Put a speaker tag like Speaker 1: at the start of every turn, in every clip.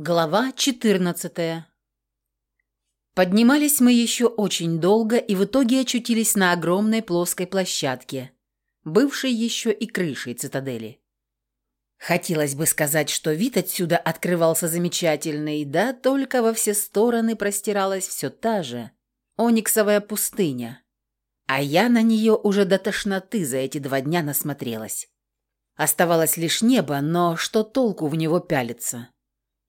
Speaker 1: Глава 14 Поднимались мы еще очень долго и в итоге очутились на огромной плоской площадке, бывшей еще и крышей цитадели. Хотелось бы сказать, что вид отсюда открывался замечательный, да только во все стороны простиралась все та же ониксовая пустыня, а я на нее уже до тошноты за эти два дня насмотрелась. Оставалось лишь небо, но что толку в него пялиться?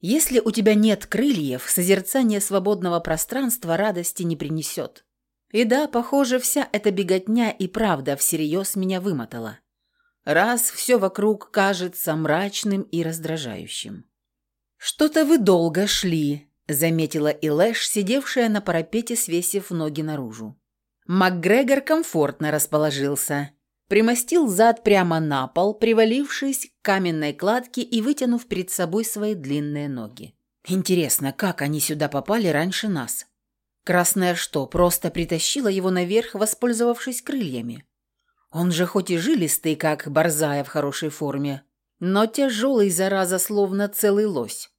Speaker 1: Если у тебя нет крыльев, созерцание свободного пространства радости не принесет. И да, похоже, вся эта беготня и правда всерьез меня вымотала. Раз все вокруг кажется мрачным и раздражающим. «Что-то вы долго шли», — заметила Илэш, сидевшая на парапете, свесив ноги наружу. МакГрегор комфортно расположился примостил зад прямо на пол, привалившись к каменной кладке и вытянув перед собой свои длинные ноги. Интересно, как они сюда попали раньше нас? Красная что, просто притащила его наверх, воспользовавшись крыльями? Он же хоть и жилистый, как борзая в хорошей форме, но тяжелый, зараза, словно целый лось.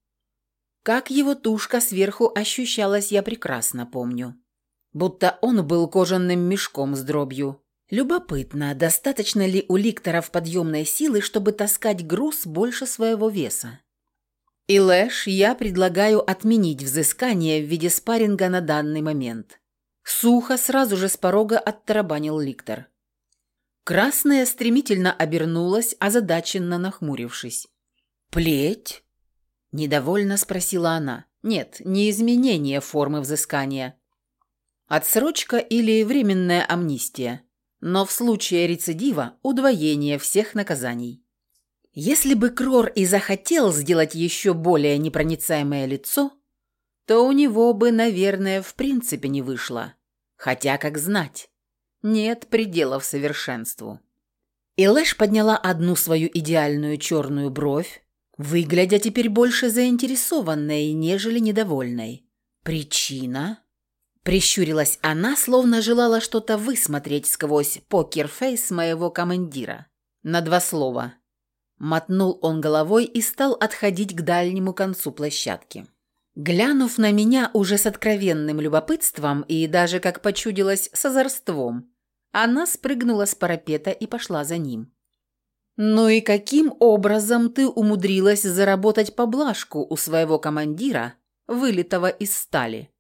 Speaker 1: Как его тушка сверху ощущалась, я прекрасно помню. Будто он был кожаным мешком с дробью, Любопытно, достаточно ли у ликторов подъемной силы, чтобы таскать груз больше своего веса? И Лэш, я предлагаю отменить взыскание в виде спарринга на данный момент. Сухо сразу же с порога оттарабанил ликтор. Красная стремительно обернулась, озадаченно нахмурившись. «Плеть?» – недовольно спросила она. «Нет, не изменение формы взыскания. Отсрочка или временная амнистия?» Но в случае рецидива – удвоение всех наказаний. Если бы Крор и захотел сделать еще более непроницаемое лицо, то у него бы, наверное, в принципе не вышло. Хотя, как знать, нет пределов совершенству. Илэш подняла одну свою идеальную черную бровь, выглядя теперь больше заинтересованной, нежели недовольной. Причина? Прищурилась она, словно желала что-то высмотреть сквозь покерфейс моего командира. На два слова. Мотнул он головой и стал отходить к дальнему концу площадки. Глянув на меня уже с откровенным любопытством и даже, как почудилось, с озорством, она спрыгнула с парапета и пошла за ним. «Ну и каким образом ты умудрилась заработать поблажку у своего командира, вылитого из стали?»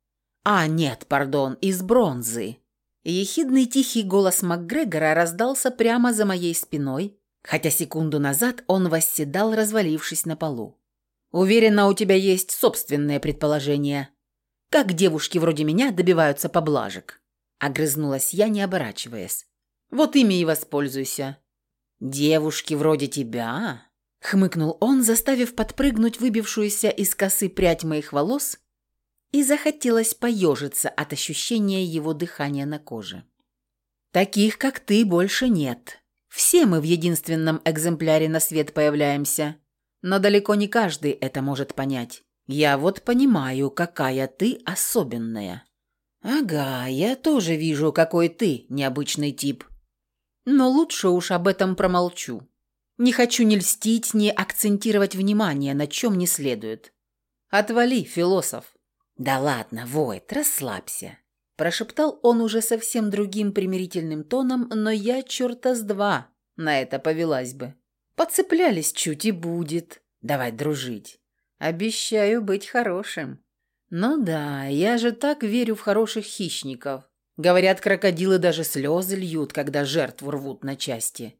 Speaker 1: «А, нет, пардон, из бронзы». Ехидный тихий голос МакГрегора раздался прямо за моей спиной, хотя секунду назад он восседал, развалившись на полу. «Уверена, у тебя есть собственное предположение. Как девушки вроде меня добиваются поблажек?» Огрызнулась я, не оборачиваясь. «Вот ими и воспользуйся». «Девушки вроде тебя?» Хмыкнул он, заставив подпрыгнуть выбившуюся из косы прядь моих волос и захотелось поежиться от ощущения его дыхания на коже. «Таких, как ты, больше нет. Все мы в единственном экземпляре на свет появляемся, но далеко не каждый это может понять. Я вот понимаю, какая ты особенная». «Ага, я тоже вижу, какой ты необычный тип. Но лучше уж об этом промолчу. Не хочу ни льстить, ни акцентировать внимание, на чем не следует. Отвали, философ». «Да ладно, Войт, расслабься», – прошептал он уже совсем другим примирительным тоном, но я черта с два на это повелась бы. Подцеплялись чуть и будет. Давай дружить. Обещаю быть хорошим. Ну да, я же так верю в хороших хищников. Говорят, крокодилы даже слезы льют, когда жертву рвут на части.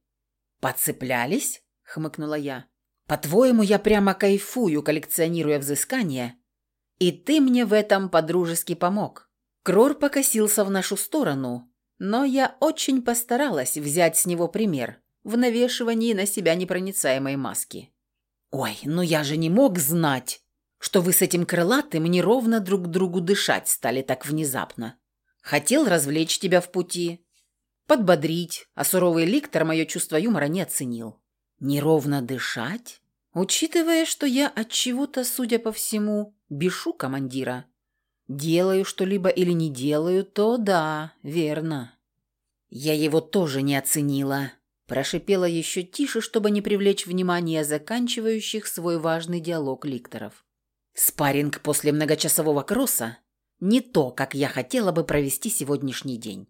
Speaker 1: «Подцеплялись?» – хмыкнула я. «По-твоему, я прямо кайфую, коллекционируя взыскания и ты мне в этом подружески помог. Крор покосился в нашу сторону, но я очень постаралась взять с него пример в навешивании на себя непроницаемой маски. «Ой, ну я же не мог знать, что вы с этим крылатым неровно друг другу дышать стали так внезапно. Хотел развлечь тебя в пути, подбодрить, а суровый ликтор мое чувство юмора не оценил. Неровно дышать? Учитывая, что я от чего-то, судя по всему, бешу командира. Делаю что-либо или не делаю, то да, верно. Я его тоже не оценила. Прошипела еще тише, чтобы не привлечь внимание заканчивающих свой важный диалог ликторов. Спарринг после многочасового кросса – не то, как я хотела бы провести сегодняшний день.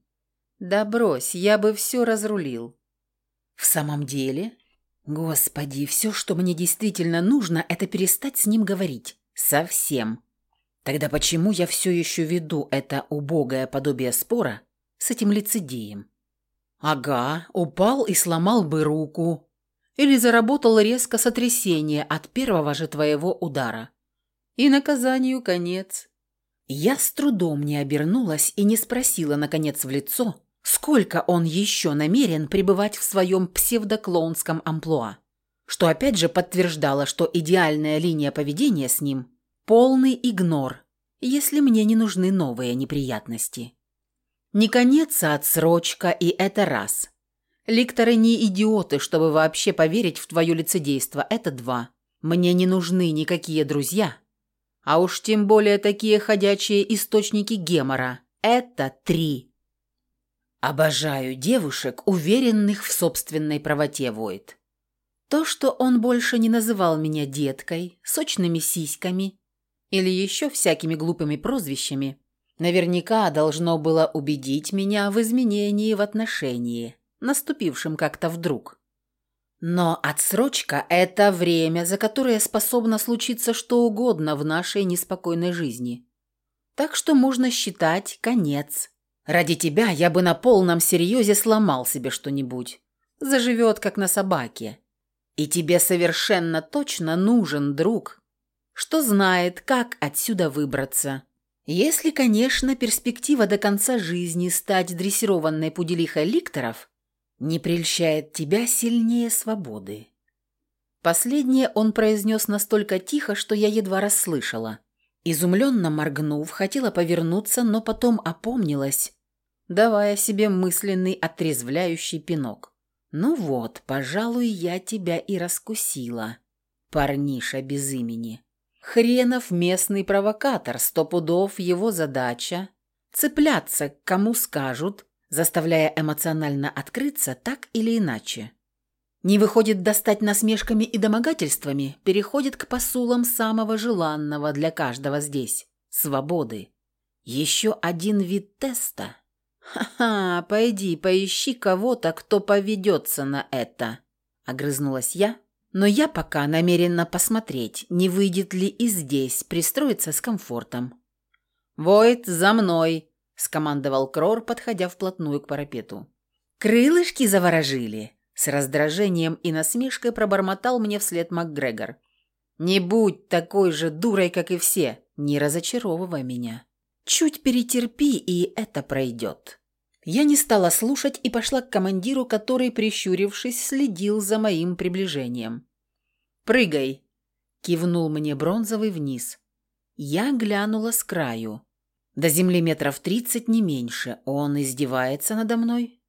Speaker 1: Да брось, я бы все разрулил. В самом деле? Господи, все, что мне действительно нужно, это перестать с ним говорить. Совсем. Тогда почему я все еще веду это убогое подобие спора с этим лицедеем? Ага, упал и сломал бы руку. Или заработал резко сотрясение от первого же твоего удара. И наказанию конец. Я с трудом не обернулась и не спросила, наконец, в лицо, сколько он еще намерен пребывать в своем псевдоклоунском амплуа, что опять же подтверждало, что идеальная линия поведения с ним – полный игнор, если мне не нужны новые неприятности. Не конец, а отсрочка, и это раз. Ликторы не идиоты, чтобы вообще поверить в твое лицедейство, это два. Мне не нужны никакие друзья, а уж тем более такие ходячие источники гемора, это три. Обожаю девушек, уверенных в собственной правоте, Войт. То, что он больше не называл меня деткой, сочными сиськами или еще всякими глупыми прозвищами, наверняка должно было убедить меня в изменении в отношении, наступившем как-то вдруг. Но отсрочка – это время, за которое способно случиться что угодно в нашей неспокойной жизни. Так что можно считать конец. Ради тебя я бы на полном серьезе сломал себе что-нибудь. Заживет, как на собаке. И тебе совершенно точно нужен друг, что знает, как отсюда выбраться. Если, конечно, перспектива до конца жизни стать дрессированной пуделихой ликторов не прельщает тебя сильнее свободы. Последнее он произнес настолько тихо, что я едва расслышала. Изумленно моргнув, хотела повернуться, но потом опомнилась, давая себе мысленный отрезвляющий пинок. «Ну вот, пожалуй, я тебя и раскусила, парниша без имени». Хренов местный провокатор, сто пудов его задача – цепляться к кому скажут, заставляя эмоционально открыться так или иначе. Не выходит достать насмешками и домогательствами, переходит к посулам самого желанного для каждого здесь – свободы. Еще один вид теста. «Ха-ха, пойди, поищи кого-то, кто поведется на это», – огрызнулась я – но я пока намерена посмотреть, не выйдет ли и здесь пристроиться с комфортом. «Войт, за мной!» – скомандовал Крор, подходя вплотную к парапету. «Крылышки заворожили!» – с раздражением и насмешкой пробормотал мне вслед МакГрегор. «Не будь такой же дурой, как и все! Не разочаровывай меня! Чуть перетерпи, и это пройдет!» Я не стала слушать и пошла к командиру, который, прищурившись, следил за моим приближением. «Прыгай!» – кивнул мне бронзовый вниз. Я глянула с краю. До земли метров тридцать, не меньше. Он издевается надо мной?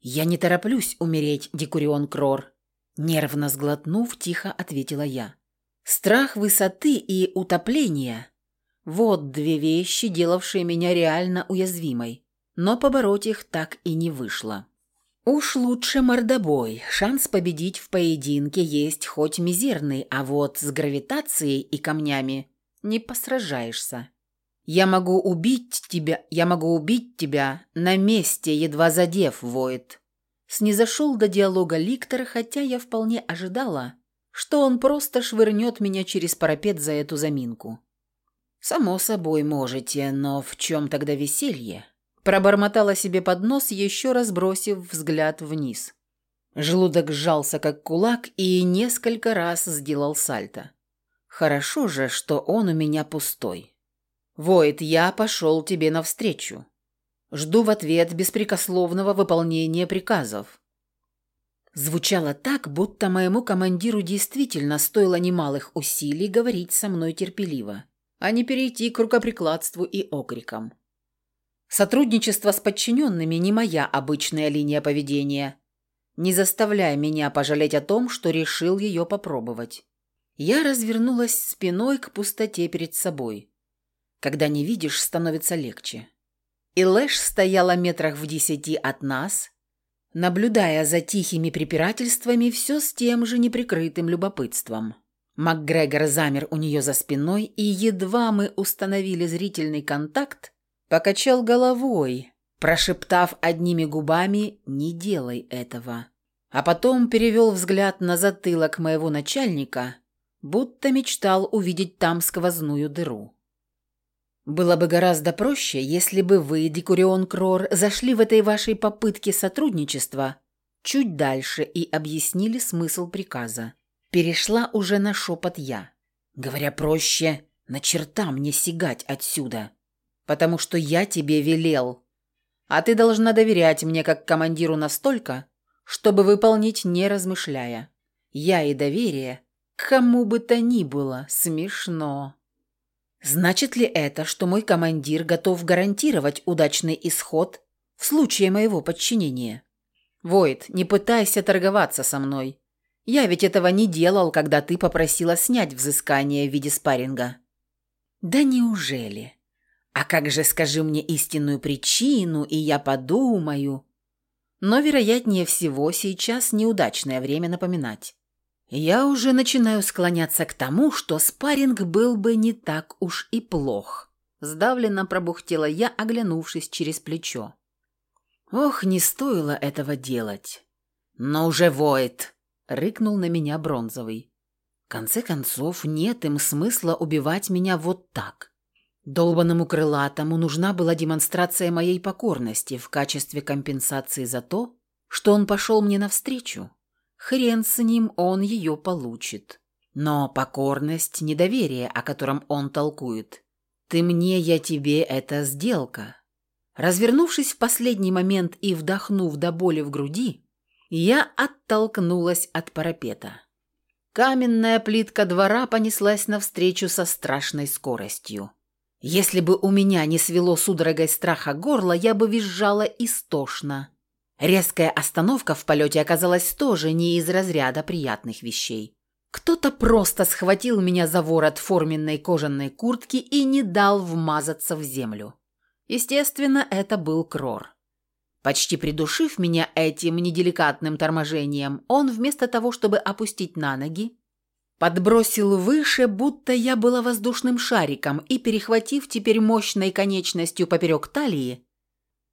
Speaker 1: Я не тороплюсь умереть, Декурион Крор. Нервно сглотнув, тихо ответила я. Страх высоты и утопления – вот две вещи, делавшие меня реально уязвимой но побороть их так и не вышло. Уж лучше мордобой, шанс победить в поединке есть хоть мизерный, а вот с гравитацией и камнями не посражаешься. Я могу убить тебя, я могу убить тебя на месте, едва задев, воет. Снизошел до диалога Ликтор, хотя я вполне ожидала, что он просто швырнет меня через парапет за эту заминку. Само собой можете, но в чем тогда веселье? Пробормотала себе под нос, еще раз бросив взгляд вниз. Желудок сжался, как кулак, и несколько раз сделал сальто. Хорошо же, что он у меня пустой. Войд, я пошел тебе навстречу. Жду в ответ беспрекословного выполнения приказов. Звучало так, будто моему командиру действительно стоило немалых усилий говорить со мной терпеливо, а не перейти к рукоприкладству и окрикам. Сотрудничество с подчиненными не моя обычная линия поведения. Не заставляй меня пожалеть о том, что решил ее попробовать. Я развернулась спиной к пустоте перед собой. Когда не видишь, становится легче. И Лэш стояла метрах в десяти от нас, наблюдая за тихими препирательствами все с тем же неприкрытым любопытством. МакГрегор замер у нее за спиной, и едва мы установили зрительный контакт, покачал головой, прошептав одними губами «не делай этого». А потом перевел взгляд на затылок моего начальника, будто мечтал увидеть там сквозную дыру. Было бы гораздо проще, если бы вы, Декурион Крор, зашли в этой вашей попытке сотрудничества чуть дальше и объяснили смысл приказа. Перешла уже на шепот я. Говоря проще, на черта мне сигать отсюда. Потому что я тебе велел. А ты должна доверять мне как командиру настолько, чтобы выполнить не размышляя. Я и доверие, кому бы то ни было, смешно. Значит ли это, что мой командир готов гарантировать удачный исход в случае моего подчинения? Войд, не пытайся торговаться со мной. Я ведь этого не делал, когда ты попросила снять взыскание в виде спарринга. Да неужели? А как же скажи мне истинную причину, и я подумаю. Но, вероятнее всего, сейчас неудачное время напоминать. Я уже начинаю склоняться к тому, что спарринг был бы не так уж и плох. Сдавленно пробухтела я, оглянувшись через плечо. Ох, не стоило этого делать. Но уже воет, рыкнул на меня бронзовый. В конце концов, нет им смысла убивать меня вот так. Долбанному крылатому нужна была демонстрация моей покорности в качестве компенсации за то, что он пошел мне навстречу. Хрен с ним, он ее получит. Но покорность – недоверие, о котором он толкует. «Ты мне, я тебе – это сделка». Развернувшись в последний момент и вдохнув до боли в груди, я оттолкнулась от парапета. Каменная плитка двора понеслась навстречу со страшной скоростью. Если бы у меня не свело судорогой страха горло, я бы визжала истошно. Резкая остановка в полете оказалась тоже не из разряда приятных вещей. Кто-то просто схватил меня за ворот форменной кожаной куртки и не дал вмазаться в землю. Естественно, это был Крор. Почти придушив меня этим неделикатным торможением, он вместо того, чтобы опустить на ноги, подбросил выше, будто я была воздушным шариком, и, перехватив теперь мощной конечностью поперек талии,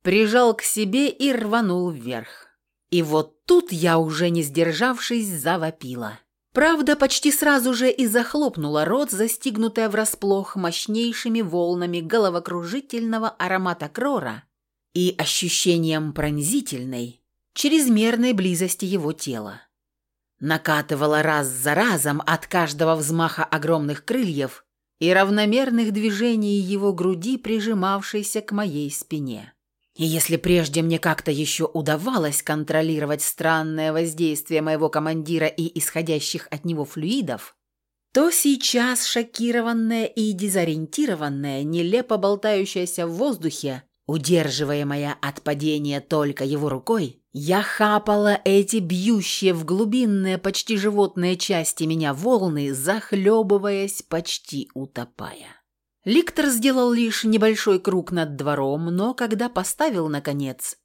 Speaker 1: прижал к себе и рванул вверх. И вот тут я, уже не сдержавшись, завопила. Правда, почти сразу же и захлопнула рот, застигнутая врасплох мощнейшими волнами головокружительного аромата крора и ощущением пронзительной, чрезмерной близости его тела. Накатывала раз за разом от каждого взмаха огромных крыльев и равномерных движений его груди, прижимавшейся к моей спине. И если прежде мне как-то еще удавалось контролировать странное воздействие моего командира и исходящих от него флюидов, то сейчас шокированная и дезориентированная, нелепо болтающаяся в воздухе, удерживаемая от падения только его рукой, я хапала эти бьющие в глубинные, почти животные части меня волны, захлебываясь, почти утопая. Ликтор сделал лишь небольшой круг над двором, но когда поставил, наконец,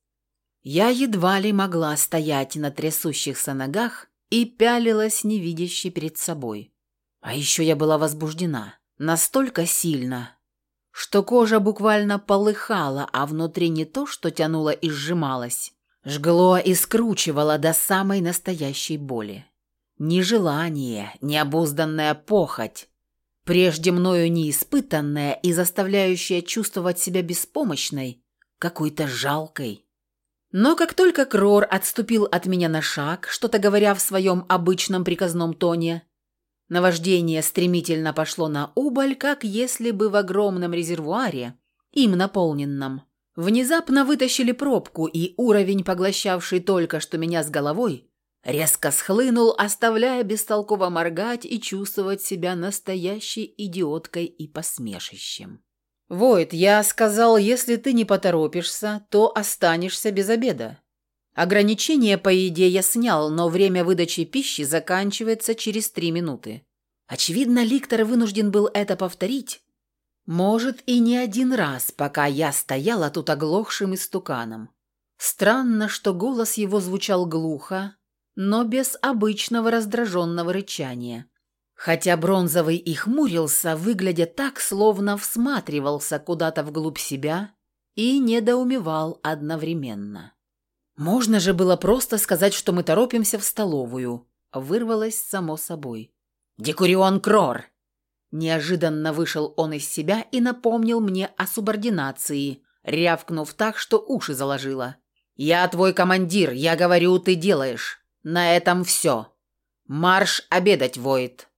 Speaker 1: я едва ли могла стоять на трясущихся ногах и пялилась невидяще перед собой. А еще я была возбуждена. Настолько сильно, что кожа буквально полыхала, а внутри не то, что тянуло и сжималось, жгло и скручивало до самой настоящей боли. Ни желание, ни обузданная похоть, прежде мною неиспытанная и заставляющая чувствовать себя беспомощной, какой-то жалкой. Но как только Крор отступил от меня на шаг, что-то говоря в своем обычном приказном тоне, наваждение стремительно пошло на убыль, как если бы в огромном резервуаре, им наполненном, внезапно вытащили пробку, и уровень, поглощавший только что меня с головой, Резко схлынул, оставляя бестолково моргать и чувствовать себя настоящей идиоткой и посмешищем. «Войд, я сказал, если ты не поторопишься, то останешься без обеда. Ограничение по еде я снял, но время выдачи пищи заканчивается через три минуты. Очевидно, Ликтор вынужден был это повторить. Может, и не один раз, пока я стояла тут оглохшим истуканом. Странно, что голос его звучал глухо, но без обычного раздраженного рычания. Хотя бронзовый и хмурился, выглядя так, словно всматривался куда-то вглубь себя и недоумевал одновременно. Можно же было просто сказать, что мы торопимся в столовую. Вырвалось само собой. «Декурион Крор!» Неожиданно вышел он из себя и напомнил мне о субординации, рявкнув так, что уши заложило. «Я твой командир, я говорю, ты делаешь. На этом все. Марш обедать, Воит!»